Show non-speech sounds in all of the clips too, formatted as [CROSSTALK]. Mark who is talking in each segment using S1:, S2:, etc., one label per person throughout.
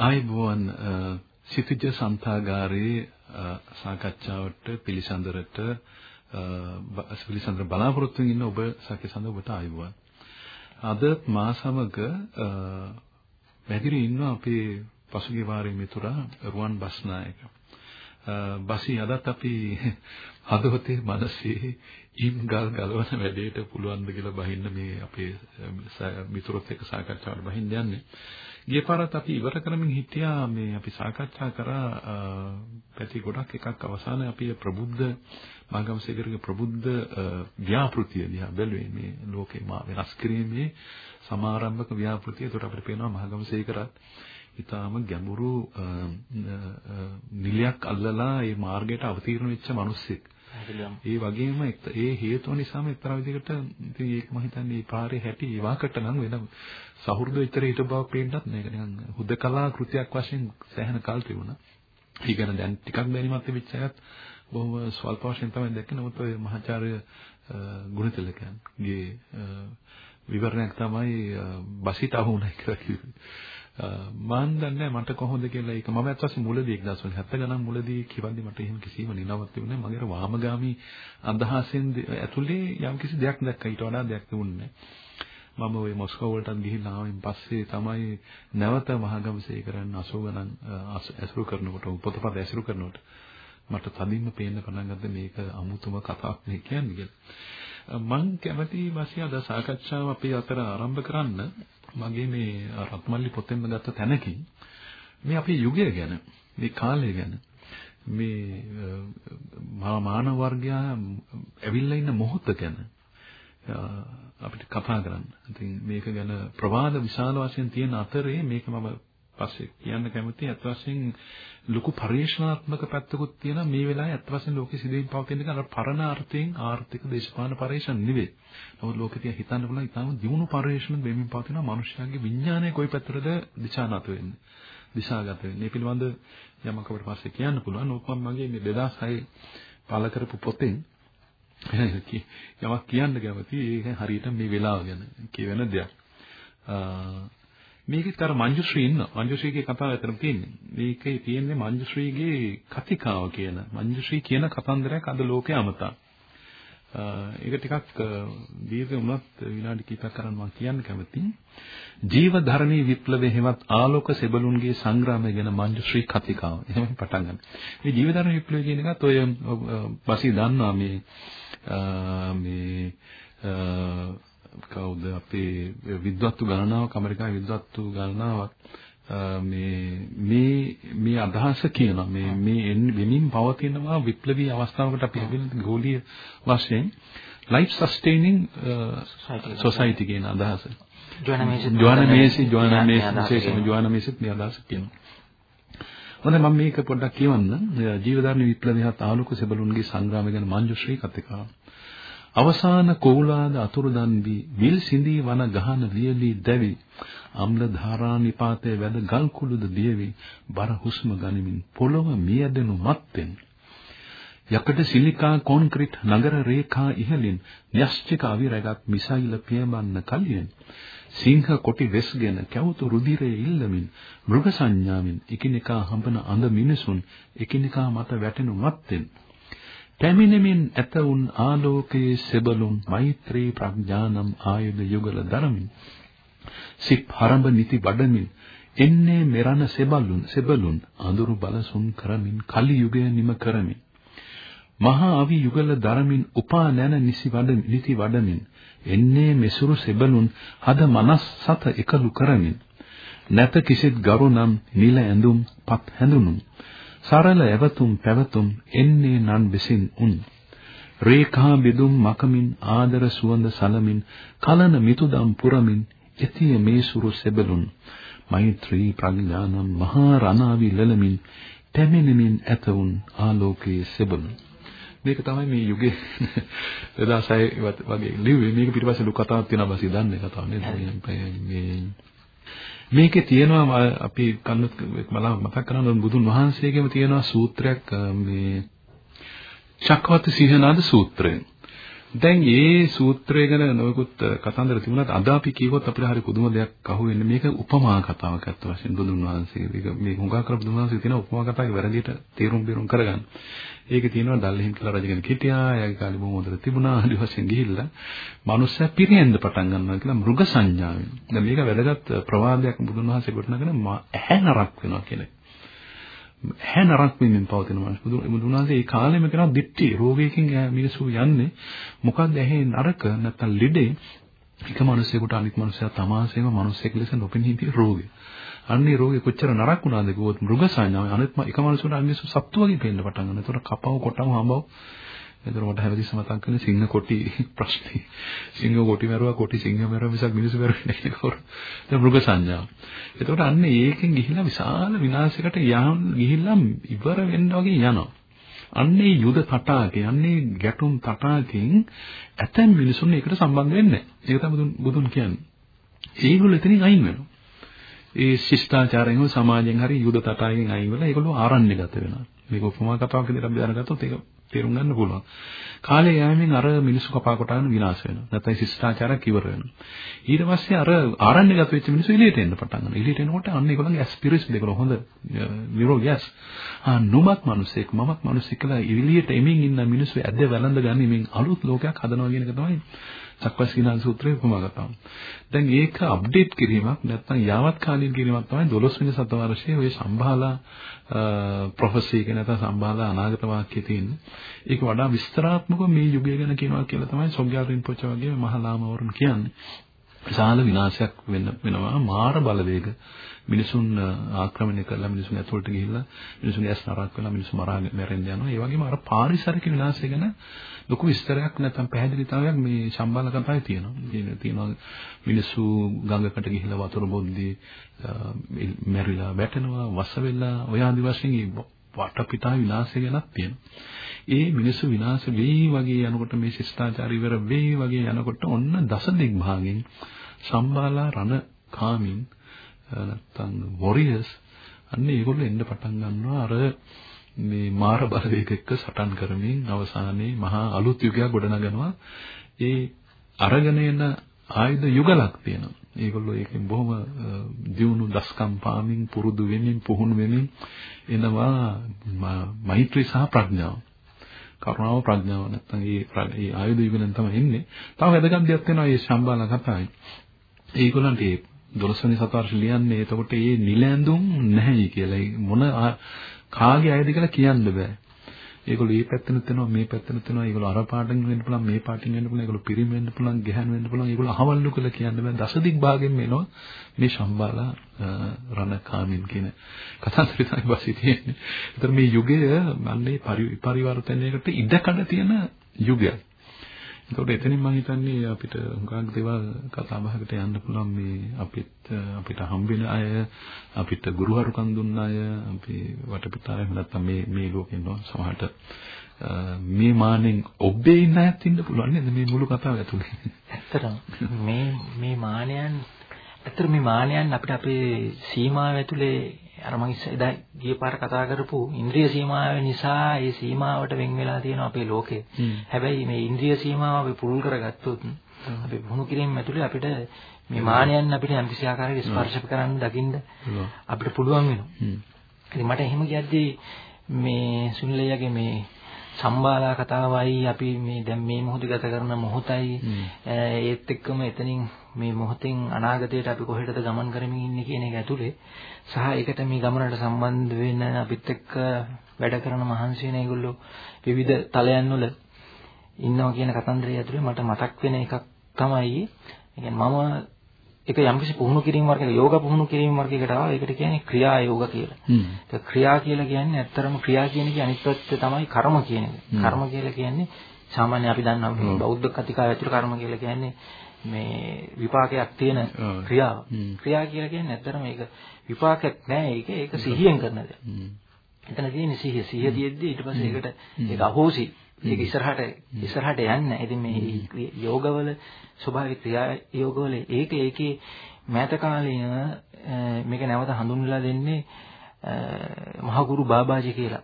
S1: ආයුබෝවන් සිතුජ සන්තාගාරයේ සාකච්ඡාවට පිළිසඳරට uh, පිළිසඳර බලාපොරොත්තු වෙන ඔබ සැකසඳ ඔබට ආයුබෝවන් අද මා සමග uh, වැදිරි ඉන්නවා අපේ පසුගිය වාරයේ මිතුරා රුවන් බස්නායක. Uh, බසි අදත් අපි [LAUGHS] හදවතේ මනසේ ඉම් ගල් ගලවන වැඩේට පුළුවන් ද කියලා බහින්න මේ අපේ මිතුරොත් එක්ක සාකච්ඡාවට බහින්න යන්නේ. ගිය පාරත් අපි ඉවර කරමින් හිටියා මේ අපි සාකච්ඡා කරා පැති ගොඩක් එකක් අවසානයේ අපි ප්‍රබුද්ධ මාගමසේකරගේ ප්‍රබුද්ධ ව්‍යාපෘතිය දිහා බැලුවේ මේ ලෝකේ මා වෙනස් කිරීමේ සමාරම්භක ව්‍යාපෘතිය. ඒකට අපිට පේනවා මාගමසේකරත් ඊටාම ගැඹුරු නිලයක් අල්ලලා මේ මාර්ගයට අවතීර්ණ වෙච්ච මිනිස්සෙක්. ඒ වගේම ඒ හේතුව නිසාම එක්තරා විදිහකට ඉතින් ඒක මම හිතන්නේ මේ පාරේ හැටි ඒවාකට නම් වෙන සහෘද විතර හිට බව පේන්නත් නේද නිකන් හුදකලා කෘතියක් වශයෙන් සෑහෙන කල් තිබුණා. ඒ කියන්නේ දැන් ටිකක් දැනීමක් තිබිච්ච අයත් බොහොම ස්වල්ප වශයෙන් තමයි දැක්කේ. නමුත් ඔය මහාචාර්ය ගුණතිලකයන්ගේ විවරණයක් තමයි බසිත අහුණයි කියලා කිව්වේ. මම දන්නේ මට කොහොමද කියලා. ඒක මම අත්වශයෙන් මුලදී 1970 ගණන් මුලදී කිව්වන්දි මට එහෙම කිසිම නිනවක් තිබුණේ නැහැ මගේ වාමගාමි අදහසෙන් ඇතුලේ යම් කිසි දෙයක් දැක්කා ඊට වඩා දෙයක් තිබුණේ මම ওই මොස්කෝ වලටත් ගිහිල්ලා ආවෙන් පස්සේ තමයි නැවත මහගමසේ කරන්න 80 ගණන් ඇසුරු කරනකොට පොතපත ඇසුරු කරනකොට මට තදින්ම පේන්න පටන් ගත්තා මේක අමුතුම කතාවක් නේ කියන්නේ කියලා. මම කැමති වාසිය අද සාකච්ඡාව අපේ අතර ආරම්භ කරන්න මගේ මේ රත්මල්ලි පොතෙන්ම ගත්ත තැනකින් මේ අපේ යුගය ගැන මේ කාලය ගැන මේ මානව වර්ගයා ඇවිල්ලා ඉන්න මොහොත ගැන අපිට කතා කරන්න. ඉතින් මේක ගැන ප්‍රවාද විශාල වශයෙන් තියෙන අතරේ මේක මම පස්සේ කියන්න කැමතියි අත් වශයෙන් ලොකු පරිශනාත්මක පැත්තකුත් තියෙනවා මේ වෙලාවේ අත් වශයෙන් ලෝකෙ සිදුවීම් පවතින එක අර පරණ අර්ථයෙන් ආර්ථික දේශපාලන පරිශන නෙවෙයි. නමුත් ලෝකෙ තියා හිතන්න පුළුවන් ඊටම දියුණු පරිශන දෙමින් පවතින මනුෂ්‍යයාගේ විඥානය කොයි පැත්තටද දිශානත වෙන්නේ. දිශාගත වෙන්නේ. මේ පිළිබඳ යමක් අපිට පස්සේ කියන්න පුළුවන්. ඕක මගේ මේ 2006 පළ කරපු පොතෙන් යමක් කියන්න කැමතියි. ඒක හරියට මේ වෙලාව ගැන කියවෙන දෙයක්. මේකෙත් අර මංජුශ්‍රී ඉන්න මංජුශ්‍රීගේ කතාව අතරම තියෙන්නේ. මේකේ තියෙන්නේ මංජුශ්‍රීගේ කතිකාව කියන මංජුශ්‍රී කියන කතන්දරයක් අද ලෝකේ අමතා. ඒක ටිකක් දීර්ඝ වුණත් විනාඩි කිහිපයක් කරන් මම කියන්න කැමතියි. ජීවධර්මී විප්ලවයේ හැවත් ආලෝක සෙබළුන්ගේ සංග්‍රාමය ගැන මංජුශ්‍රී කතිකාව. එහෙම පටන් ගන්න. මේ ජීවධර්මී විප්ලවය කියන එකත් ඔය වසි දන්නවා මේ මේ කවුද අපේ විද්වත්තු ගණනාවක් ඇමරිකාවේ විද්වත්තු ගණනාවක් මේ මේ මේ අදහස කියනවා මේ මේ වෙමින් පවතිනවා විප්ලවීය අවස්ථාවකට අපි ඇවිල්ලා ගෝලීය වශයෙන් life sustaining society කියන අදහස. ජෝන මේසි ජෝන මේසි විශේෂම ජෝන මේසිත් මේ අදහස කියනවා. හොඳයි මම මේක පොඩ්ඩක් කියවන්න. ජීවධර්ම විප්ලවය හත් ආලෝක සෙබළුන්ගේ සංග්‍රාමය ගැන මංජුශ්‍රී කතිකාව. අවසාන කෝලාද අතුරුදන් වී විල් සිඳී වන ගහන වියලි දැවි අම්ල ධාරා නිපාතේ වැද ගල් කුළුද දියවි බර හුස්ම ගනිමින් පොළොව මියදෙනු මත්තෙන්. යකඩ සිලිකා කොන්ක්‍රීට් නගර රේඛා ඉහළින් න්‍යෂ්ටික අවිරගත් මිසයිල පියමන්න කලියෙන් සිංහ කොටි වෙස්ගෙන කැවුතු රුධිරයේ ඉල්ලමින් මෘග සංඥාවෙන් එකිනෙකා හඹන අඳ මිනිසුන් එකිනෙකා මත වැටෙනු මත්තෙන් පැමිණෙමින් ඇත උන් ආලෝකයේ සෙබළුන් මෛත්‍රී ප්‍රඥානම් ආයුධ යුගල දරමින් සිත් හරඹ නිති වඩමින් එන්නේ මෙරණ සෙබළුන් සෙබළුන් අඳුරු බලසුන් කරමින් කලි යුගය නිම කරමින් මහා අවි යුගල දරමින් උපා නැන නිසි වඩ නිති වඩමින් එන්නේ මෙසුරු සෙබළුන් හද මනස් සත එකලු කරමින් නැත කිසිත් ගරුනම් නිල ඇඳුම් පත් හැඳුනුම් සරල එවතුම් පැවතුම් එන්නේ නන් විසින් උන්. රේඛා බෙදුම් මකමින් ආදර සුවඳ සලමින් කලන මිතුදම් පුරමින් එතිය මේ සුරු සෙබළුන්. මෛත්‍රී ප්‍රඥානම් මහා රණාවි ලලමින් තැමෙනමින් ඇතවුන් ආලෝකයේ සෙබළුන්. මේක තමයි මේ යුගයේ [LAUGHS] 2006 වගේ. ලිව්වේ මේක පිටිපස්සේ ලොකු කතාවක් තියෙනවා බසි දන්නේ කතාව නේද? මේ මේකේ තියෙනවා අපි කන්නත් මලා මතක් කරනවා බුදුන් වහන්සේගේම තියෙනවා සූත්‍රයක් මේ චක්කවර්ති සිංහනාද සූත්‍රය. දැන් මේ සූත්‍රය ගැන නොයෙකුත් කතන්දර තිබුණාට අද අපි කියවොත් අපිට හරි පුදුම දෙයක් අහුවෙන්නේ මේක උපමා කතාවක් අත්ත වශයෙන් බුදුන් වහන්සේ මේක මේ හුඟා කර බුදුන් වහන්සේ තියෙන උපමා කතාවේ වැරදියට තේරුම් බේරුම් කරගන්න. ඒකේ තියෙනවා දල්හිම් කියලා රජගෙන හිටියා. එයාගේ කාලේ බොහොම හොඳට තිබුණා. ආදි වශයෙන් ගිහිල්ලා මනුස්සය පිරියෙන්ද පටන් ගන්නවා කියලා මෘග සංඥාවෙන්. දැන් මේක වැදගත් ප්‍රවාදයක් බුදුන් වහන්සේ ගොඩනගෙන ඇහැ නරක් වෙනවා කියන එක. ඇහැ නරක් වෙමින් පවතින මිනිස් බුදුන් වහන්සේ ඒ කාලෙම කරන දිට්ටි රෝගයකින් මිනිස්සු යන්නේ මොකක්ද ඇහි නරක නැත්නම් ලෙඩේ එක මිනිසෙකුට අනිත් මිනිසයා තමාසේම මිනිසෙක් ලෙස නොපෙනී හිටිය රෝගය. අන්නේ රෝගේ කොච්චර නරක වුණාද කිව්වොත් මෘග සංඥාව අනිත් එක මිනිසෙකුට අනිත් සත්තු වගේ පේන්න පටන් ගන්නවා. ඒතකොට කපව කොටව හඹව එතකොට මට හැමතිස්සම මතක් වෙන්නේ සිංහ කොටි ප්‍රශ්නේ. සිංහ කොටි මරුවා කොටි සිංහ මරුවා මිසක් මිනිස්සු මරුවේ නැහැ නේද? ඒක මෘග සංඥාව. එතකොට අන්න ඒකෙන් ගිහිල්ලා විශාල විනාශයකට යහන් ගිහිල්ලා ඉවර වෙන්න වගේ යනවා. අන්නේ යුද තටාකේ අන්නේ ගැටුම් තටාකෙන් ඇතැම් මිනිසුන් ඒකට සම්බන්ධ වෙන්නේ නැහැ. ඒක තමයි බුදුන් කියන්නේ. ඒගොල්ලෝ එතනින් අයින් වෙනවා. ඒ ශිෂ්ටාචාරයෙන් හෝ සමාජයෙන් හරි යුද තටාකෙන් අයින් වෙලා ඒගොල්ලෝ ආරණ්‍යගත වෙනවා. මේක උපමා කතාවක් විදිහට අපි දැනගත්තොත් ඒක තේරුම් ගන්න පුළුවන්. කාලය යෑමෙන් අර මිනිස්සු කපා කොටාගෙන විනාශ වෙනවා. නැත්නම් ශිෂ්ටාචාරයක් ඉවර වෙනවා. ඊට පස්සේ අර ආරණ්‍යගත වෙච්ච මිනිස්සු එළියට එන්න පටන් ගන්නවා. එළියට එනකොට අන්න ඒගොල්ලන්ගේ ඇස්පිරිස් දෙකල හොඳ නිරෝගියස්. ආ නුමක් මිනිස්සෙක් මමක් මිනිස්සෙක් කියලා එළියට එමින් ඉන්න මිනිස්සු ඇද වැළඳ ගන්න මේ අලුත් ලෝකයක් හදනවා කියන එක තමයි චක්කවස්කිනාන් සූත්‍රයේ උපමා කතාව. දැන් ඒක අප්ඩේට් කිරීමක් නැත්නම් යාවත් කාලීන කිරීමක් තමයි 12 වෙනි සතවර්ෂයේ ඔය සම්භාලා ප්‍රොෆෙසි කියන නැත්නම් සම්භාලා අනාගත වාක්‍යයේ තියෙන්නේ. ඒක වඩා විස්තරාත්මකව මේ යුගය ගැන කියනවා කියලා තමයි සොග්ගල් රින්පොච වගේ මහලාමවරුන් කියන්නේ. විශාල විනාශයක් වෙන්න වෙනවා මාර බලවේග මිනිසුන් ආක්‍රමණය කරලා මිනිසුන් ඇතුළට ගිහිල්ලා මිනිසුන්ගේ ඇස් නරක් කරලා මිනිස්සු මරා මැරෙන්න යනවා. ඒ වගේම අර පාරිසරික විනාශය ගැන ලොකු විස්තරයක් නැත්නම් පැහැදිලිතාවයක් මේ සම්බාල කතාවේ තියෙනවා. තියෙනවා මිනිස්සු ගඟකට ගිහිල්ලා වතුර බොද්දී මැරිලා වැටෙනවා, වස වෙලා ඔය ආදි වශයෙන් වටපිටා විනාශය ගැනත් තියෙනවා. ඒ මිනිස්සු විනාශ වෙයි වගේ යනකොට මේ ශිෂ්ටාචාර ඉවර වෙයි වගේ යනකොට ඔන්න දස දිග්භාගෙන් සම්බාලා රණ කාමින් නැත්තම් වොරියර්ස් අන්න ඒගොල්ලෝ එන්න පටන් ගන්නවා අර මේ මාර බලවේග එක්ක සටන් කරමින් අවසානයේ මහා අලුත් යුගයක් ගොඩනගනවා ඒ අරගෙන එන ආයුධ යුගලක් තියෙනවා ඒගොල්ලෝ ඒකෙන් බොහොම දියුණු දස්කම් පාමින් පුරුදු වෙමින් පුහුණු වෙමින් එනවා මෛත්‍රී සහ ප්‍රඥාව කරුණාව ප්‍රඥාව නැත්නම් ඒ ඒ ආයුධ යුගලෙන් තමයි එන්නේ. තව වැදගත් දෙයක් වෙනවා මේ සම්බාල කතාවේ. ඒගොල්ලන්ට ඒ 12 වෙනි සතවර්ෂ ලියන්නේ එතකොට මේ නිලැඳුම් නැහැ කියලා. මොන කාගේ අයද කියලා කියන්න බෑ. ඒගොල්ලෝ මේ පැත්තෙනුත් වෙනවා මේ පැත්තෙනුත් වෙනවා. ඒගොල්ලෝ අර පාටින් වෙන්න පුළුවන් මේ පාටින් වෙන්න පුළුවන්. ඒගොල්ලෝ පිරිමි වෙන්න පුළුවන් ගැහැණු වෙන්න පුළුවන්. ඒගොල්ලෝ අහවල්ලු කියලා කියන්න බෑ. දසදික් භාගෙන් වෙනවා මේ සම්බාලා රණකාමින් කියන කතාන්තරය තමයි බසී තියෙන්නේ. ඒතර මේ යුගය මන්නේ පරිවර්තනයකට ඉඩකඩ තියෙන යුගයක්. ඒකට එතනින් මම හිතන්නේ අපිට හුඟක් දේවල් කතා බහකට යන්න පුළුවන් මේ අපිත් අපිට හම්බෙන අය අපිට ගුරුහරුකම් දුන්න අය අපි වටපිටාවේ නැත්තම් මේ මේ ලෝකේ ඉන්න සමහරට. මේ මානෙන් ඔබේ ඉන්න අයත් ඉන්න පුළුවන් නේද මේ මුළු කතාව ඇතුලේ?
S2: ඇත්තටම මේ මේ මානයන් ඇත්තට මේ මානයන් අපිට අපේ සීමාව ඇතුලේ අර මම එදා ගිය පාර කතා කරපු ඉන්ද්‍රිය සීමාව නිසා ඒ සීමාවට වෙන් වෙලා තියෙන අපේ ලෝකය. හැබැයි මේ ඉන්ද්‍රිය සීමාව අපි පුරුල් කරගත්තොත් අපි වුණු කිරීම ඇතුලේ අපිට මේ මානයන් අපිට යම්කිසි ආකාරයක ස්පර්ශ කරන්න දකින්න අපිට පුළුවන් වෙනවා. ඉතින් මට එහෙම කියද්දී මේ සුනිලయ్యගේ මේ සම්බාලා කතාවයි අපි මේ දැන් මේ මොහොත ගත කරන මොහොතයි. ඒත් එක්කම එතනින් මේ මොහොතෙන් අනාගතයට අපි කොහෙටද ගමන් කරමින් ඉන්නේ කියන එක ඇතුලේ සහ ඒකට මේ ගමනට සම්බන්ධ වෙන අපිත් එක්ක වැඩ කරන මහන්සි වෙන ඒගොල්ලෝ විවිධ තලයන් වල ඉන්නවා කියන කතන්දරය ඇතුලේ මට මතක් වෙන එකක් තමයි. මම ඒක යම්කිසි පුහුණු කිරීම වර්ගයක යෝග පුහුණු කිරීම වර්ගයකට ආවා. ඒකට කියන්නේ ක්‍රියා යෝග කියලා.
S1: හ්ම්.
S2: ඒක ක්‍රියා කියලා කියන්නේ ඇත්තරම ක්‍රියා කියන එක අනිත් පැත්ත තමයි කර්ම කියන එක. කර්ම කියලා කියන්නේ සාමාන්‍ය අපි දන්නා බෞද්ධ කතිකාව ඇතුළේ කර්ම කියලා කියන්නේ මේ විපාකයක් තියෙන. ක්‍රියාව. ක්‍රියා කියලා කියන්නේ ඇත්තරම ඒක විපාකයක් නෑ. ඒක ඒක සිහියෙන් කරන දෙයක්.
S1: හ්ම්.
S2: එතන තියෙන සිහිය. සිහිය තියෙද්දි ඊට පස්සේ ඒකට ඒක අහෝසි. ඒක ඉස්සරහට ඉස්සරහට යන්නේ. ඉතින් මේ යෝගවල ස්වභාවික ක්‍රියා යෝගවල ඒක ඒකේ මෑත කාලීන මේක නැවත හඳුන්වලා දෙන්නේ මහගුරු බාබාජි කියලා.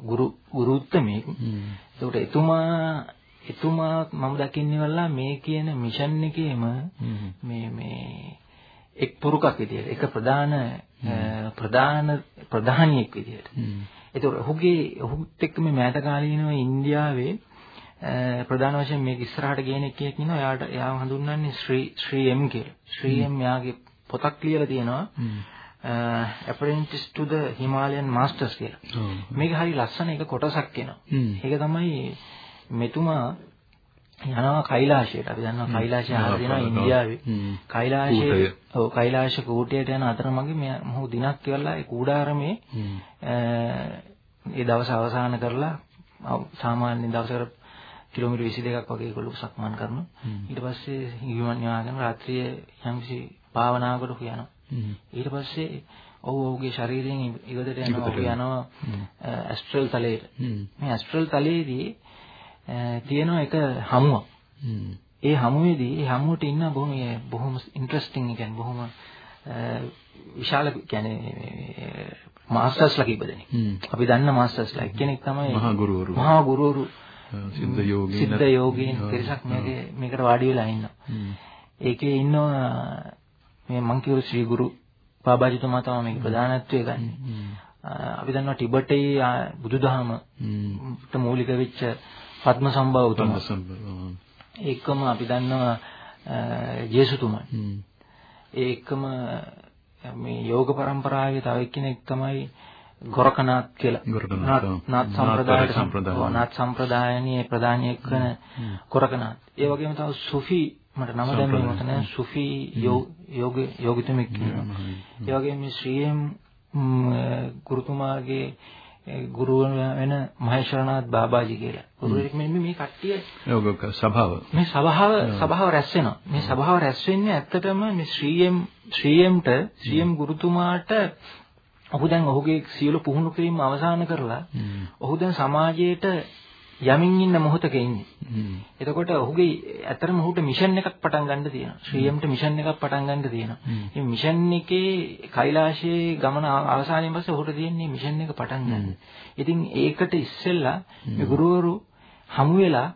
S2: ගුරු ගුරු උත්තමයෙක්.
S1: හ්ම්.
S2: ඒකට එතුමා එතුමා මම දකින්නේ වල්ලා මේ කියන මිෂන් එකේම. මේ මේ එක් පුරුකක් විදියට එක ප්‍රධාන ප්‍රධාන ප්‍රධානියෙක් විදියට. ඒතකොට ඔහුගේ ඔහුත් එක්ක මේ මෑත කාලීනව ඉන්දියාවේ ප්‍රධාන වශයෙන් මේක ඉස්සරහට ගේන එකෙක් ඉන්නවා. එයාට එයාව හඳුන්වන්නේ ශ්‍රී ශ්‍රී එම් කියලා. ශ්‍රී එම් එයාගේ පොතක් ලියලා තියෙනවා. Apprentice to the Himalayan Masters කියලා. මේක හරි ලස්සන එක කොටසක් එනවා. ඒක තමයි මෙතුමා යනවා කෛලාශයට. අපි දන්නවා කෛලාශය තියෙනවා
S1: ඔව්.
S2: ඉන්දියාවේ. කෛලාශයේ. ඔව් කෛලාශ කූටයට යන අතරමඟ මෙයා මොහු දිනක් කියලා ඒ කූඩාරමේ ඒ දවස අවසන් කරලා සාමාන්‍ය දවසකට කිලෝමීටර් 22ක් වගේ ඒගොල්ලෝ සක්මන් කරනවා. ඊට පස්සේ හිමිවන් යාගෙන රාත්‍රියේ යම්කිසි භාවනාවකට යනවා. ඊට පස්සේ ඔහු ඔහුගේ ශරීරයෙන් ඉවතට යනවා යනවා ඇස්ට්‍රල් තලයට. මේ ඇස්ට්‍රල් තලයේදී තියෙන එක හමුවක්.
S1: හ්ම්.
S2: ඒ හමුවේදී ඒ හමුවට ඉන්න බොහොම බොහොම ඉන්ටරෙස්ටිං කියන්නේ බොහොම විශාල කියන්නේ මාස්ටර්ස්ලා කීප දෙනෙක්. අපි දන්න මාස්ටර්ස්ලා එක්කෙනෙක් තමයි
S1: මහා ගුරුවරු.
S2: මහා ගුරුවරු
S1: සිද්ධ යෝගීන්.
S2: සිද්ධ යෝගීන් පිරිසක් මේකේ මේකට වාඩි වෙලා ඉන්නවා. ඒකේ ඉන්නවා මේ මං කියු ශ්‍රී ගුරු බාබාජිතුමා තමයි මේක ප්‍රධානත්වය ගන්න. අපි දන්නවා ටිබෙටේ ආ, බුදුදහම
S1: හ්ම්.
S2: ට මූලික වෙච්ච පද්ම සම්භව උතුමා.
S1: සම්බ-
S2: ඒකම අපි දන්නවා ජේසුතුමා. ඒකම මේ යෝග પરම්පරාවේ තව එක්කෙනෙක් තමයි ගොරකනාත් කියලා. නාත්- සම්ප්‍රදායට
S1: සම්ප්‍රදාය.
S2: නාත් සම්ප්‍රදායනයේ ප්‍රධානියෙක් වෙන ගොරකනාත්. ඒ වගේම තව සුෆි මට නම දැන් මේ මට නෑ සුෆි යෝග යෝගිතුමෙක් ඉන්නවා. ඒ වගේම මේ ශ්‍රීම් ගුරුතුමාගේ ගුරු වෙන මහේශ්වරනාත් බාබාජි කියලා. ගුරුවරයෙක් මෙන්න මේ කට්ටිය
S1: යෝග සභාව.
S2: මේ සභාව සභාව රැස් වෙනවා. මේ සභාව රැස් වෙන්නේ ඇත්තටම මේ ශ්‍රීඑම් ශ්‍රීඑම්ට ශ්‍රීඑම් ගුරුතුමාට ඔහු දැන් ඔහුගේ සියලු පුහුණු කිරීම අවසන් කරලා. ඔහු දැන් සමාජයේට යමින් ඉන්න මොහොතක ඉන්නේ. එතකොට ඔහුගේ ඇත්තටම ඔහුට මිෂන් එකක් පටන් ගන්න තියෙනවා. ශ්‍රීඑම්ට මිෂන් එකක් පටන් ගන්න තියෙනවා. මේ මිෂන් එකේ කෛලාශයේ ගමන අවසානයේ පස්සේ ඔහුට තියෙන්නේ මිෂන් එක පටන් ගන්න. ඉතින් ඒකට ඉස්සෙල්ලා මේ ගුරුවරු හමු වෙලා.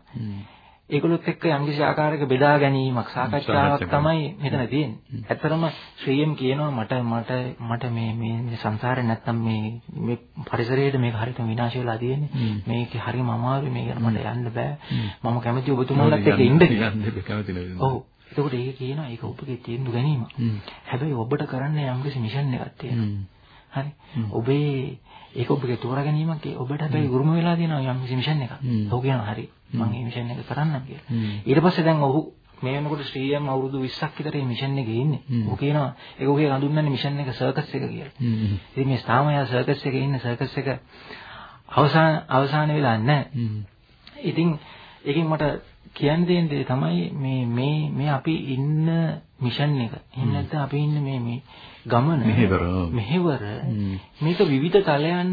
S2: ඒගොල්ලොත් එක්ක යම්කිසි ආකාරයක බෙදා ගැනීමක් සාකච්ඡාවක් තමයි මෙතන තියෙන්නේ. ඇත්තරම ශ්‍රීයම් කියනවා මට මට මට මේ මේ සංසාරේ නැත්තම් මේ මේ පරිසරයේද මේක හරියටම විනාශ වෙලා තියෙන්නේ. මේක හරිම අමාරුයි මේක මට යන්න බෑ. මම කැමති ඔබතුමාලත් එක්ක ඉන්න.
S1: නේද?
S2: ඔව්. එතකොට ඒක කියනවා ඒක ඔබගේ තීන්දුව ගැනීම. හැබැයි ඔබට කරන්න යම්කිසි මිෂන් එකක් තියෙනවා. හරි. ඔබේ ඒක ඔබගේ තෝරා ගැනීමක් ඒ ඔබට හැබැයි ගුරුම වෙලා තියෙනවා යම් කිසි මිෂන් එකක්. ඔහු කියනවා හරි මම මේ මිෂන් එක කරන්නම් කියලා. ඊට පස්සේ දැන් ඔහු මේ වෙනකොට ශ්‍රීයම් අවුරුදු 20ක් විතර මේ මිෂන් එකේ ඉන්නේ. ඔහු කියනවා ඒක ඔහුගේ හඳුන්වන්නේ මිෂන් එක සර්කස් එක කියලා. ඉතින් මේ තාම යා සර්කස් එකේ ඉන්න සර්කස් එක අවසාන අවසාන වෙලා නැහැ. ඉතින් ඒකෙන් මට කියන්න තියෙන දේ තමයි මේ මේ මේ අපි ඉන්න මිෂන් එක. එහෙම නැත්නම් අපි ඉන්න මේ මේ ගමන
S1: මෙහෙවර.
S2: මෙහෙවර. මේක විවිධ තලයන්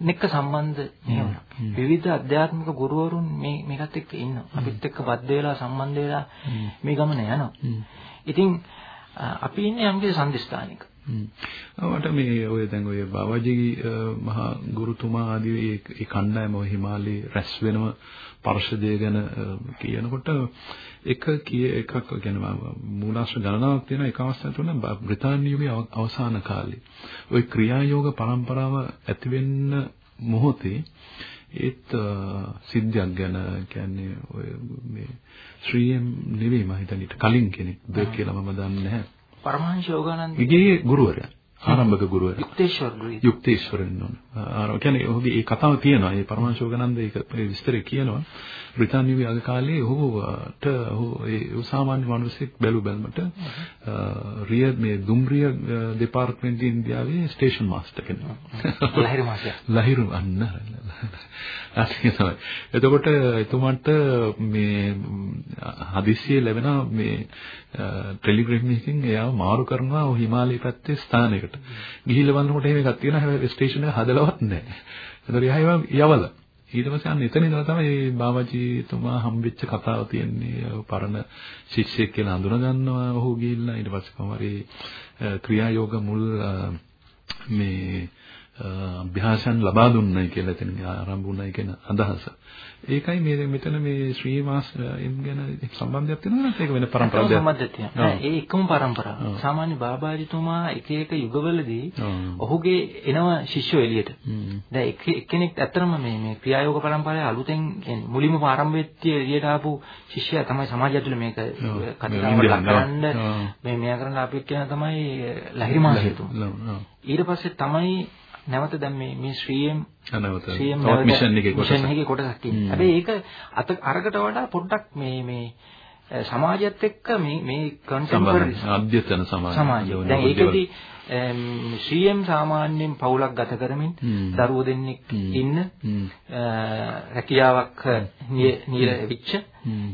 S2: එක්ක සම්බන්ධ මෙහෙවරක්. විවිධ අධ්‍යාත්මික ගුරුවරුන් මේ මේකත් එක්ක ඉන්නවා. අපිත් එක්ක බද්ධ වෙලා සම්බන්ධ වෙලා. මේ ගමන යනවා. ඉතින් අපි ඉන්නේ යම්කිසි සම්දිස්ථානික.
S1: මට මේ ඔය දැන් ඔය බාවජී මහා ගුරුතුමා ආදී ඒ කණ්ඩායම ඔය හිමාලයේ රැස් වෙනම පර්ෂදය ගැන කියනකොට එක කිය එකක් ගැන මූලාශ්‍ර ගණනාවක් තියෙන එක අවස්ථාවක් තුන බ්‍රිතාන්‍යයේ අවසාන කාලේ. ওই ක්‍රියායෝග પરම්පරාව ඇති වෙන්න මොහොතේ ඒත් සිද්ධියක් ගැන කියන්නේ ඔය මේ 3M නෙවෙයි මම හිතන්නේ කලින් කෙනෙක් ද කියලා මම දන්නේ නැහැ.
S2: පරමහංශ යෝගානන්ද
S1: විජේ ගුරුවරයා. ආරම්භක ගුරුවරයා.
S2: යුක්තේශ්වර ගුරුවරයා.
S1: යුක්තේශ්වර ඉන්නවනේ. ආර කියන්නේ ඔහුගේ ඒ කතාව තියෙනවා. ඒ පරමාශෝකනන්ද ඒක විස්තරේ කියනවා. බ්‍රිතාන්‍යයේ අග කාලේ ඔහුට ඔහු ඒ සාමාන්‍ය මිනිසෙක් බැලු බැලමට රිය මේ දුම්රිය දෙපාර්තමේන්තුවේ ඉන්දියාවේ ස්ටේෂන් මාස්ටර් කෙනෙක්.
S2: ලහිරු මාස්ටර්.
S1: ලහිරු අන්න. එතකොට එතුමන්ට මේ හදිස්සියේ ලැබෙන මේ ටෙලිග්‍රෑම් එකකින් එයාව මාරු කරනවා හිමාලය පැත්තේ ස්ථානයකට. ගිහිල්ලා බලනකොට එහෙම එකක් තියෙනවා. හැබැයි ස්ටේෂන් එක හදලවත් නැහැ. එතකොට එයා යවලා ඊට පස්සේ අන්න එතන ඉඳලා තමයි මේ බාවාජීතුමා හම්බෙච්ච කතාව තියෙන්නේ පරණ ශිෂ්‍යෙක් කියලා හඳුනා ගන්නවා ඔහු ගිහිල්ලා ඊට පස්සේ කොහොමරි ක්‍රියායෝග මුල් මේ අභ්‍යාසයන් ලබා දුන්නයි කියලා එතන ආරම්භ වුණයි කියන අදහස. ඒකයි මේ මෙතන මේ ශ්‍රීමාස් ගැන සම්බන්ධයක් තියෙනවද? නැත්නම් ඒක වෙන පරම්පරාවක්?
S2: සම්බන්ධයක් තියෙනවා. ඒ එකම පරම්පරාව. සාමාන්‍ය බාබාජිතුමා එක එක යුගවලදී ඔහුගේ එනවා ශිෂ්‍යෝ එළියට. දැන් එක්කෙනෙක් ඇත්තටම මේ මේ ක්‍රියායෝග පරම්පරාවේ අලුතෙන් කියන්නේ මුලින්ම ආරම්භ වෙච්ච එළියට ආපු ශිෂ්‍යයා තමයි සමාජය ඇතුළේ මේක කතාවට කරන්න. මේ මෙයා කරන්න අපිට කියන තමයි ලහිරි මාසිතුමා. ඊට පස්සේ තමයි නැවත දැන් මේ මේ ශ්‍රීම්
S1: නැවත. තවත් මිෂන් එකේ කොටසක්.
S2: මිෂන් එකේ කොටසක් තියෙනවා. හැබැයි ඒක අත අරකට වඩා පොඩ්ඩක් මේ මේ සමාජයත් එක්ක මේ මේ
S1: කන්ටෙම්පරරි අධ්‍යයන සමාජය.
S2: දැන් ඒකෙදි ශ්‍රීම් සාමාන්‍යයෙන් පවුලක් ගත කරමින් දරුවෝ දෙන්නෙක් ඉන්න රැකියාවක් නිර වෙච්ච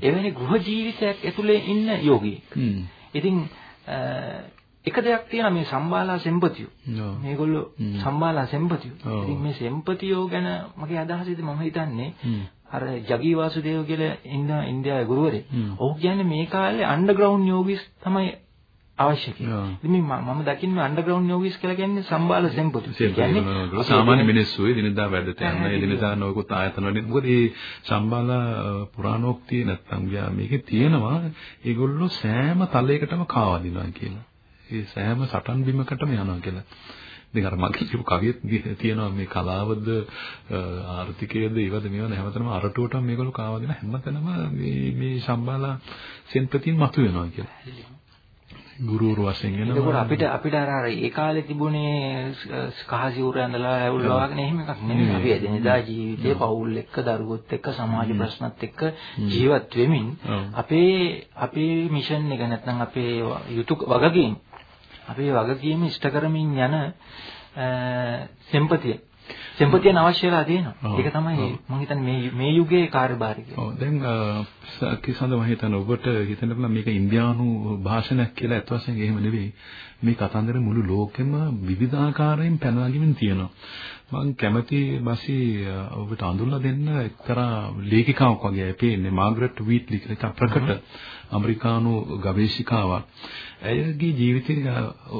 S2: එවැනි ගෘහ ජීවිතයක් ඇතුලේ ඉන්න යෝගියෙක්. ඉතින් එක දෙයක් තියෙනවා මේ සම්බාලා සෙම්පතියෝ. මේගොල්ලෝ සම්බාලා සෙම්පතියෝ. ඉතින් මේ සෙම්පතියෝ ගැන මගේ අදහසේදී මම හිතන්නේ අර ජගී වාසුදේව කියලා ඉන්න ඉන්දියාවේ ගුරුවරේ. ඔහු කියන්නේ මේ කාලේ අන්ඩර්ග්‍රවුන්ඩ් යෝගිස් තමයි අවශ්‍ය කියලා. ඉතින් මම දකින්නේ අන්ඩර්ග්‍රවුන්ඩ් යෝගිස් කියලා කියන්නේ සම්බාල සෙම්පතියෝ.
S1: කියන්නේ සාමාන්‍ය මිනිස්සු එදිනදා වැඩට යන එදිනදා නොයෙකුත් ආයතන වලින් මොකද මේ සම්බාල පුරාණෝක්තිය නැත්තම් මේකේ තියෙනවා ඒගොල්ලෝ සෑම තලයකටම කාවදිනවා කියලා. ඒ සෑම සටන් බිමකටම යනවා කියලා. ඉතින් අර මගේ කියපු කවියෙත් තියෙනවා මේ කලාවද ආර්ථිකයේද ඒවද මේවද හැමතැනම අරටුවටම මේගොල්ලෝ කාවදින හැමතැනම මේ මේ සම්බාලා සෙන්පතින් මතුවෙනවා කියලා. ගුරුවරු වශයෙන් එනවා.
S2: ඒකෝර අපිට අපිට අර අර ඒ කාලේ තිබුණේ කහසිවුර ඇඳලා ඇවුල්ලා වගේ එහෙම එකක් නෙමෙයි. අපි එදිනදා ජීවිතේ පවුල් එක්ක දරුවොත් එක්ක සමාජ ප්‍රශ්නත් එක්ක ජීවත් වෙමින් අපේ අපේ මිෂන් එක නැත්නම් අපේ යුතුය වගකීම් අපේ වගකීම ඉෂ්ට කරමින් යන සෙම්පතිය සෙම්පතියන අවශ්‍යලා තියෙනවා. ඒක තමයි මම හිතන්නේ මේ මේ යුගයේ කාර්යභාරය
S1: කියලා. ඔව් දැන් කිසඳ මම හිතන ඔබට හිතන්න පුළුවන් මේක ඉන්දියානු භාෂණයක් කියලා අත් වශයෙන් එහෙම නෙවෙයි. මේ කතන්දර මුළු ලෝකෙම විවිධාකාරයෙන් පැනනගමින් තියෙනවා. මම කැමති බසි ඔබට අඳුල්ලා දෙන්න එක්තරා ලේඛිකාවක් වගේ පේන්නේ මාග්‍රට් වීට්ලි කියලා ප්‍රකට ඇමරිකානු ගවේෂිකාවක්. ඇයගේ ජීවිතය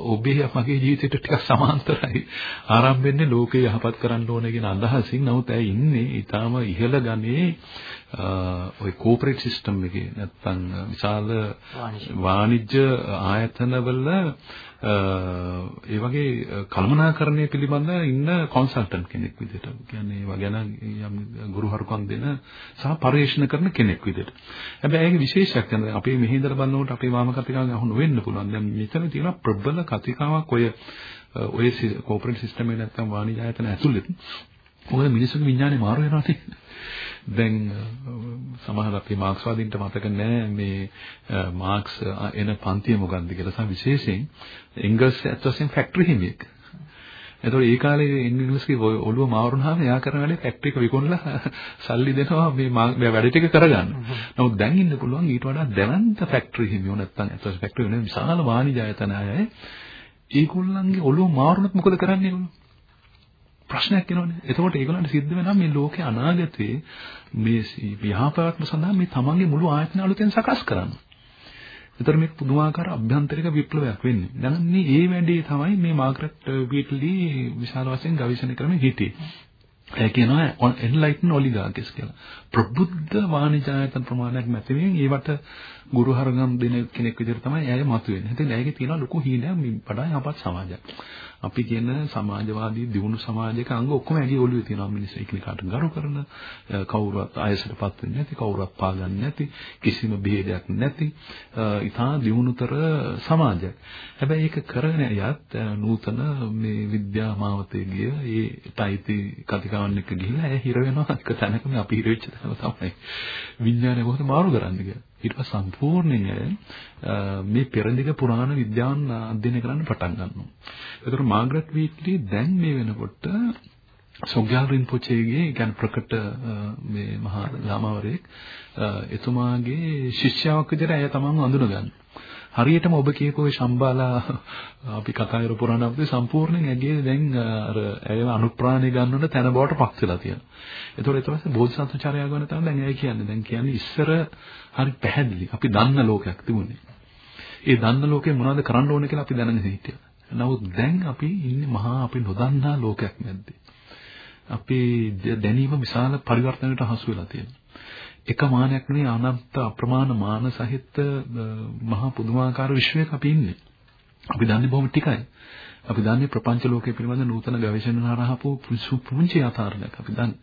S1: ඔබේ මගේ ජීවිතයට ටිකක් සමාන්තරයි. ආරම්භ වෙන්නේ ලෝකේ යහපත් කරන්න ඕනේ කියන අදහසින්. නමුත් ඇය ඉන්නේ ඊටාම ඉහළ ගණේ ඔය කෝපරේට් සිස්ටම් එකේ නැත්තම් විශාල වාණිජ්‍ය ආයතනවල ඒ වගේ කළමනාකරණය පිළිබඳ ඉන්න කන්සල්ටන්ට් කෙනෙක් විදිහට කියන්නේ ඒවා ගැන යම් ගුරුහරුකම් දෙන සහ පරිශන කරන කෙනෙක් විදිහට. හැබැයි ඒකේ විශේෂයක් තමයි අපේ මෙහි ඉඳලා බලනකොට අපේ වාම කතිකාවෙන් අහුණු වෙන්න පුළුවන්. දැන් මෙතන තියෙන ප්‍රබල කතිකාවක් ඔය ඔය කෝපරේට් සිස්ටම් එකේ නැත්තම් වාණිජ ආයතන ඇතුළේ ඔය මිනිස්සුගේ විඥානේ මාරු වෙනවා තියෙන්නේ. දැන් සමහර අපේ මාක්ස්වාදීන්ට මතක නැහැ මේ මාක්ස් එන පන්තිය මොකක්ද කියලා සම විශේෂයෙන් එංගල්ස් ඇත්ත වශයෙන් ෆැක්ටරි හිමියෙක්. එතකොට ඒ කාලේ ඉංග්‍රීසි ඔළුව මාරුනහම එයා කරන වැඩේ ෆැක්ටරි එක විකුණලා සල්ලි දෙනවා මේ වැඩ ටික කරගන්න. නමුත් දැන් ඉන්න පුළුවන් ඊට වඩා දැවන්ත ෆැක්ටරි හිමියෝ නැත්තම් ඇත්තට ෆැක්ටරි නෙවෙයි විශාල වාණිජ ආයතන අය ඒගොල්ලන්ගේ ඔළුව මාරුනොත් මොකද කරන්නේ ඒගොල්ලෝ? ප්‍රශ්නයක් එනවනේ. එතකොට ඒගොල්ලන්ට සිද්ධ වෙනවා මේ ලෝකේ අනාගතයේ මේ යහපැවැත්ම සඳහා මේ තමන්ගේ මුළු ආයතන අලුතෙන් සකස් කරන්න. ඒතර මේක පුදුමාකාර අභ්‍යන්තරික විප්ලවයක් වෙන්නේ. දැන් මේ ඒ වැඩේ තමයි මේ මාග්‍රට් වීට්ලි විශාල වශයෙන් ගවේෂණය කරමින් හිටියේ. ඒ කියනවා එන්ලයිටන් ඔලිගාර්කිස් කියලා. ප්‍රබුද්ධ වාණිජ ආයතන ප්‍රමාණයක් මැතිවෙන් ඒවට ගුරු හරගම් දෙන කෙනෙක් විදිහට තමයි එයාගේ මතුවෙන්නේ. හිතින් එයාගේ තියෙන ලොකු හීනයක් මේ වඩා යහපත් සමාජයක්. අපි කියන සමාජවාදී දියුණු සමාජයක අංග ඔක්කොම ඇගේ ඔළුවේ තියෙනවා මිනිස්සු එකිනෙකාට ගරු කරන කවුරුත් ආයසටපත් වෙන්නේ නැති කවුරුත් පාගන්නේ නැති කිසිම ભેදයක් නැති ඉතා දියුණුතර සමාජයක්. හැබැයි ඒක කරගෙන යත් නූතන මේ විද්‍යා මාවතේ ගිය ඒ තයිති කතිකාවන් එක්ක ගිහිල්ලා ඇය හිර වෙනවා එක තැනක මේ අපි හිර වෙච්ච තැන තමයි. විඥානය කොහොමද මාරු කරන්නේ කියලා. ඊට පස්සේ සම්පූර්ණයෙන් මේ පෙරදිග පුරාණ විද්‍යාවන් අධ්‍යයනය කරන්න පටන් ගන්නවා. ඒතර මාග්‍රට් වීට්ලි දැන් මේ වෙනකොට සොග්යාල් රින්පොචේගේ කියන්නේ ප්‍රකට මේ මහා ලාමවරයෙක් එතුමාගේ ශිෂ්‍යාවක් විදිහට ඇය තමන්ව අඳුනගන්න. හරියටම ඔබ කියපු ওই ශම්බාලා [LAUGHS] අපි කතා කරපු පුරාණ අපේ සම්පූර්ණයෙන් ඇගේ දැන් අර ඇයව අනුප්‍රාණය ගන්නවන තැන බවට පත් වෙලා තියෙනවා. ඒතකොට ඊට පස්සේ බෝධිසත්ව චර්යාව ගැන තමයි දැන් ඇයි කියන්නේ. දැන් කියන්නේ ඉස්සර හරි පැහැදිලි. අපි දන්න ලෝකයක් තිබුණේ. ඒ දන්න ලෝකේ මොනවද කරන්න ඕනේ කියලා අපි දැනගෙන හිටියා. නමුත් දැන් අපි ඉන්නේ මහා අපි නොදන්නා ලෝකයක් මැද්දේ. අපේ දැනීම විශාල පරිවර්තනයකට හසු වෙලා තියෙනවා. එක මානයක් නෙවෙයි අනන්ත අප්‍රමාණ මාන සහිත මහා පුදුමාකාර විශ්වයක අපි ඉන්නේ. අපි දන්නේ බොහොම ටිකයි. අපි දන්නේ ප්‍රපංච ලෝකයේ පිළිබඳ නූතන ගවේෂණ හරහාපු පුංචි ආකාරයක් අපි දන්නේ.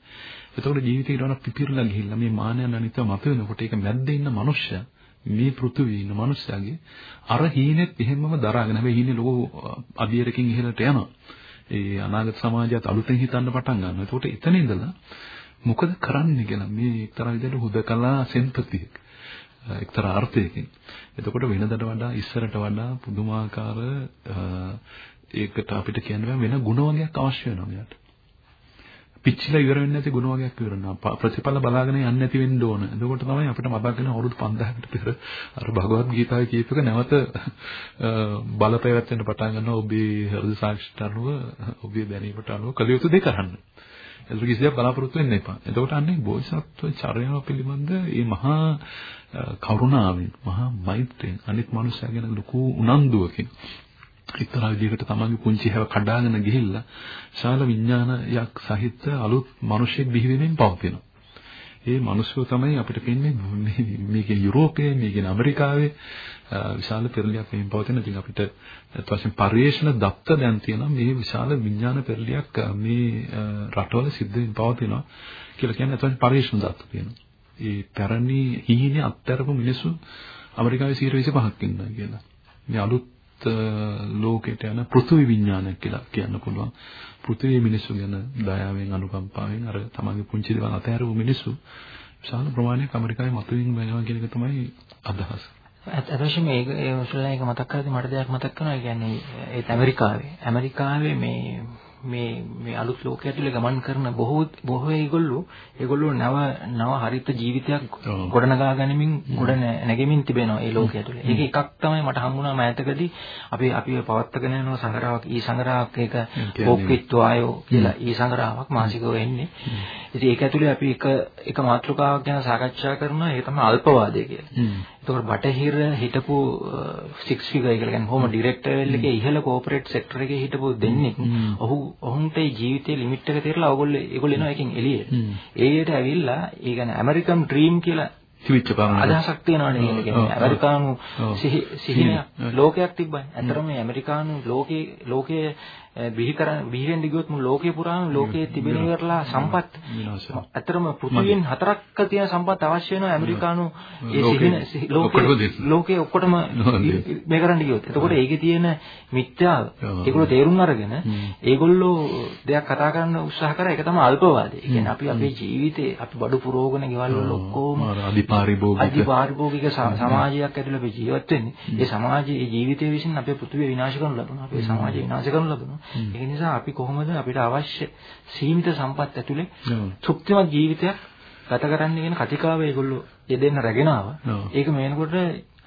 S1: එතකොට ජීවිතේ ඊට වඩා පිපිරලා ගිහිල්ලා මේ මානයන් අනිත්ව මත වෙනකොට ඒක මැද්දේ ඉන්න මනුස්සයා මේ පෘථුවියේ ඉන්න මනුස්සයාගේ අර හීනෙත් එහෙමම දරාගෙන හැබැයි හීනේ ලොකු අධියරකින් ඉහළට යනවා. ඒ අනාගත සමාජයත් අලුතෙන් හිතන්න පටන් ගන්නවා. එතකොට එතන ඉඳලා මොකද කරන්නේ කියලා මේ එක්තරා විදිහට හුදකලා සෙන්පතියක්. එක්තරා අර්ථයකින්. එතකොට වෙනදට වඩා ඉස්සරට වඩා පුදුමාකාර ඒකට අපිට කියන්න වෙන ගුණ වර්ගයක් අවශ්‍ය වෙනවා මෙයාට. පිච්චිලා ඉවර වෙන්නේ නැති ගුණ වර්ගයක් ඉවරනවා. ප්‍රතිඵල බලාගෙන යන්නේ නැති වෙන්න ඕන. එතකොට තමයි අපිට මතක් වෙන අවුරුදු 5000කට පෙර අර භගවත් ගීතාවේ කියප එක නැවත බලපෑවෙන්න පටන් ගන්නවා ඔබේ හෘද සාක්ෂියට අනුව ඔබේ දැනීමට අනුව කළ යුතු දේ කරන්න. ඒක කිසියක් බලාපොරොත්තු වෙන්න එපා. එතකොට අන්නේ බෝසත්ව චර්යාව පිළිබඳ මේ මහා කරුණාවෙන් මහා මෛත්‍රියෙන් අනිත් මනුස්සයා ගැන ලොකු උනන්දුවකින් එක්තරා විදිහකට තමන්ගේ පුංචි හැව කඩාගෙන ගිහිල්ලා ශාල විඥානයක් සහිත අලුත් මිනිසෙක් බිහි වෙමින් පවතිනවා. ඒ මිනිස්සු තමයි අපිට පෙන්නේ මේකේ යුරෝපයේ මේකේ ඇමරිකාවේ විශාල පෙරලියක් මෙහින් පවතින. ඉතින් අපිට ඊට පරිේශන දත්ත දැන් තියෙනවා මේ විශාල විඥාන පෙරලියක් මේ රටවල සිද්ධ වෙමින් පවතිනවා කියලා කියන්නේ ඊට පරිේශන දත්ත තියෙනවා. ඒ පැරණි හීනේ අත්තරපු මිනිස්සු ඇමරිකාවේ 125ක් ඉන්නවා කියලා. මේ අලුත් ලෝකයට යන පෘථිවි විඥානයක් කියලා කියන්න පුළුවන්. පෘථිවියේ මිනිස්සු ගැන දයාවෙන් අනුකම්පාවෙන් අර තමන්ගේ පුංචි දේවල් අතහැරපු මිනිස්සු විශාල ප්‍රමාණයක් ඇමරිකාවේ මතුවෙන් වෙනවා කියන එක තමයි අදහස.
S2: අතවශ්‍ය මේක ඒ ඔස්ට්‍රේලියාව එක මතක් කරද්දී මට දෙයක් මතක් වෙනවා. ඒ කියන්නේ ඒත් ඇමරිකාවේ. ඇමරිකාවේ මේ මේ මේ අලුත් ලෝකයේ ඇතුලේ ගමන් කරන බොහෝ බොහෝ ඒගොල්ලෝ ඒගොල්ලෝ නව නව හරිත ජීවිතයක් ගොඩනගා ගනිමින් ගොඩ නැගෙමින් තිබෙනවා ඒ ලෝකයේ ඇතුලේ. ඒක එකක් තමයි මට හම්බුණා මෑතකදී අපි අපි පවත්වාගෙන යන සංග්‍රහයක් ඊ සංග්‍රහයක් ඒක පොක්කිට්වායෝ කියලා. ඊ සංග්‍රහයක් මාසිකව එන්නේ. ඉතින් ඒක ඇතුලේ අපි එක එක මාතෘකාවක් ගැන සාකච්ඡා කරනවා. ඒක තමයි අල්පවාදය කියලා. එතකොට බටහිර හිටපු සික්ස් ෆිගර් කියලා කියන්නේ කොහොම ඩිරෙක්ටර් එකේ ඉහළ කෝපරේට් සෙක්ටර් එකේ හිටපු දෙන්නෙක් ඔහු ඔහුන්ට ජීවිතේ ලිමිට් එක තියලා ඕගොල්ලෝ ඒගොල්ලෝ එනවා එකෙන් එළියට. ඒයට ඇවිල්ලා ඒ කියන්නේ ඇමරිකන් ඩ්‍රීම් කියලා
S1: තිවිච්ච පාන
S2: අදහසක් තියෙනවානේ ඒක කියන්නේ ඇමරිකානු සිහින ලෝකයක් තිබ්බනේ. ඇත්තටම මේ ඇමරිකානු ලෝකේ ලෝකයේ බිහි කරන් බිහි වෙන්න ගියොත් මුළු ලෝකේ පුරාම ලෝකයේ තිබෙන ඉවරලා සම්පත්. ඇත්තටම පෘථිවියෙන් හතරක්ක තියෙන සම්පත් අවශ්‍ය වෙනවා ඇමරිකානු ඒ සිහින ලෝකේ ලෝකේ ඔක්කොටම මේ කරන්න ගියොත්. එතකොට ඒකේ තියෙන මිත්‍යාව. ඒගොල්ලෝ තේරුම් අරගෙන ඒගොල්ලෝ දෙයක් කතා කරන්න උත්සාහ කරා. ඒක තමයි අල්පවාදය. ඒ කියන්නේ අපි අපේ ජීවිතේ අපි බඩු පුරවගෙන ගෙවල් වල ඔක්කොම
S1: අධිපාරිභෝගික
S2: අධිපාරිභෝගික සමාජයක් ඇතුළේ අපි ජීවත් වෙන්නේ. ඒ සමාජයේ ජීවිතය විසින් අපේ පෘථිවිය විනාශ කරනු ලබනවා. අපේ සමාජය විනාශ කරනු ලබනවා. ඒ නිසා අපි කොහොමද අපිට අවශ්‍ය සීමිත සම්පත් ඇතුලේ තෘප්තිමත් ජීවිතයක් ගත කරන්න කියන කතිකාව ඒගොල්ලෝ යෙදෙන්න රැගෙන ආවා. ඒක මේනකොට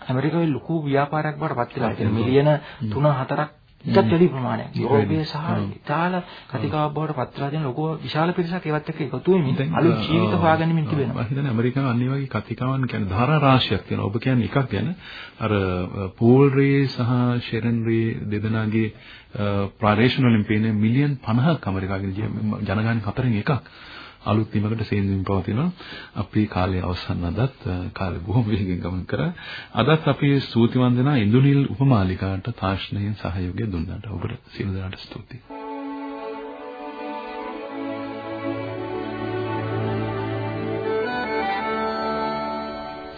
S2: ඇමරිකාවේ ලොකු ව්‍යාපාරයක් බවට පත් වෙලා තියෙනවා. මිලියන 3-4ක් ඉතත් වැඩි ප්‍රමාණයක්. යුරෝපයේ සහ ඉතාල කතිකාවක් බවට පත් වෙලා තියෙන ලොකු විශාල පිරිසක් ඒවත් එක්ක එකතු වෙමින් අලුත් ජීවිත හොයාගන්නමින් තිබෙනවා.
S1: මම හිතන්නේ ඇමරිකාව අනිත් වගේ කතිකාවන් කියන්නේ ධාරා රාශියක් තියෙනවා. ඔබ කියන්නේ එකක් ගැන අර පෝල් රේ සහ ෂෙරන් රේ දෙදෙනාගේ ප්‍රාදේශීය වලින් පේන මිලියන් 50ක් ඇමරිකාවේ ජනගහන හතරෙන් එකක් අලුත් නිමකට සේන්දුමින් පවතිනවා. අපි කාලය අවසන් අදත් කාලය බොහොම වේගෙන් ගමන් කරා. අදත් අපි ස්තුති වන්දනා ඉන්දුනිල් උපමාලිකාට තාක්ෂණයෙන් සහයෝගය දුන්නාට ඔබට සියලු දෙනාට ස්තුතියි.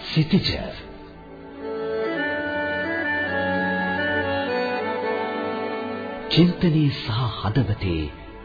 S3: සිටිජර් චින්තනයේ සහ හදවතේ